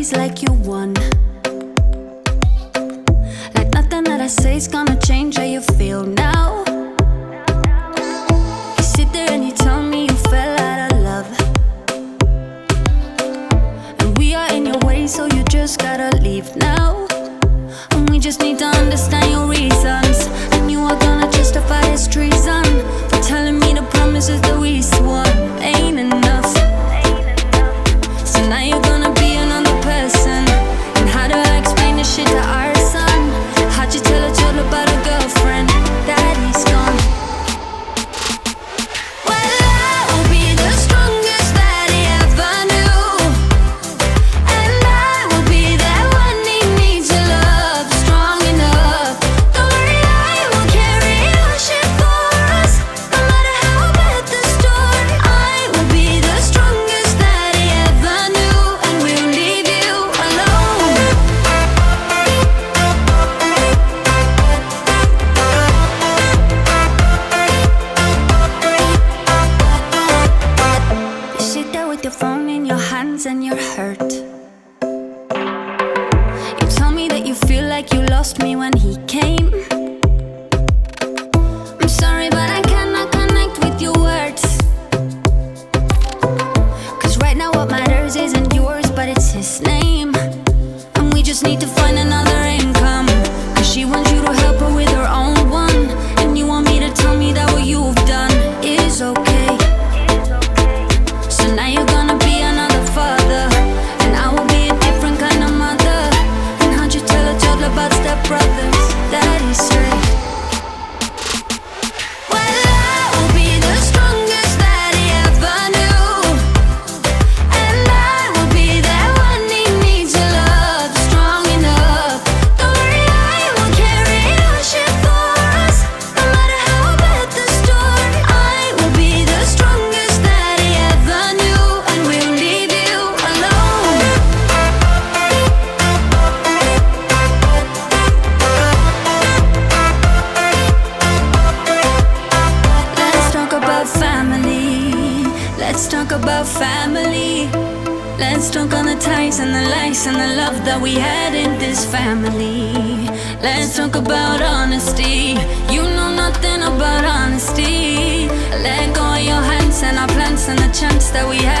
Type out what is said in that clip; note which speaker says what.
Speaker 1: face like you won. Like nothing that I say is gonna change how you feel now. You sit there and you tell me you fell out of love. And we are in your way, so you just gotta leave now. And we just need to understand your reasons. And you are gonna justify this treason with your phone in your hands and you're hurt. You tell me that you feel like you lost me when he came. I'm sorry, but I cannot connect with your words. Cause right now, what matters isn't yours, but it's his name. And we just need to find about family. Let's talk on the ties and the lies and the love that we had in this family. Let's talk about honesty. You know nothing about honesty. Let go of your hands and our plans and the chance that we had.